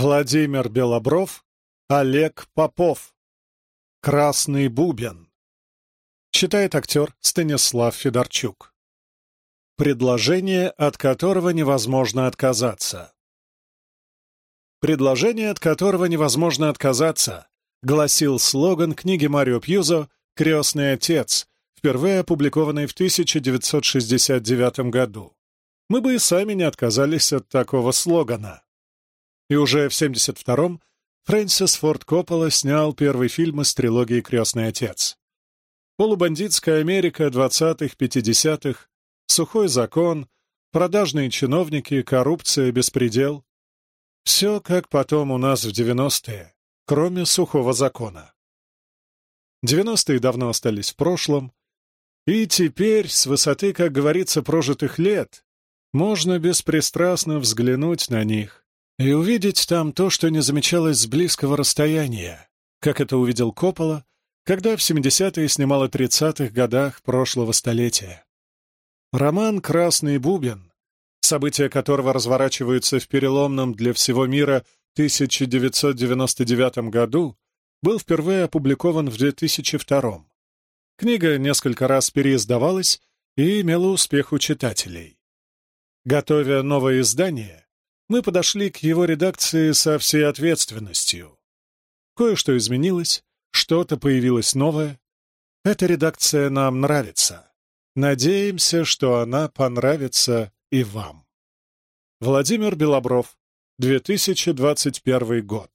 Владимир Белобров, Олег Попов. Красный бубен. Читает актер Станислав Федорчук. Предложение, от которого невозможно отказаться. Предложение, от которого невозможно отказаться, гласил слоган книги Марио Пьюзо «Крестный отец», впервые опубликованной в 1969 году. Мы бы и сами не отказались от такого слогана. И уже в 1972-м Фрэнсис Форд Коппола снял первый фильм из трилогии «Крестный отец». Полубандитская Америка 20-х-50-х, сухой закон, продажные чиновники, коррупция, беспредел. Все как потом у нас в 90-е, кроме сухого закона. 90-е давно остались в прошлом, и теперь, с высоты, как говорится, прожитых лет, можно беспристрастно взглянуть на них и увидеть там то, что не замечалось с близкого расстояния, как это увидел Коппола, когда в 70-е снимал о 30-х годах прошлого столетия. Роман «Красный бубен», события которого разворачиваются в переломном для всего мира 1999 году, был впервые опубликован в 2002. Книга несколько раз переиздавалась и имела успех у читателей. Готовя новое издание, мы подошли к его редакции со всей ответственностью. Кое-что изменилось, что-то появилось новое. Эта редакция нам нравится. Надеемся, что она понравится и вам. Владимир Белобров, 2021 год.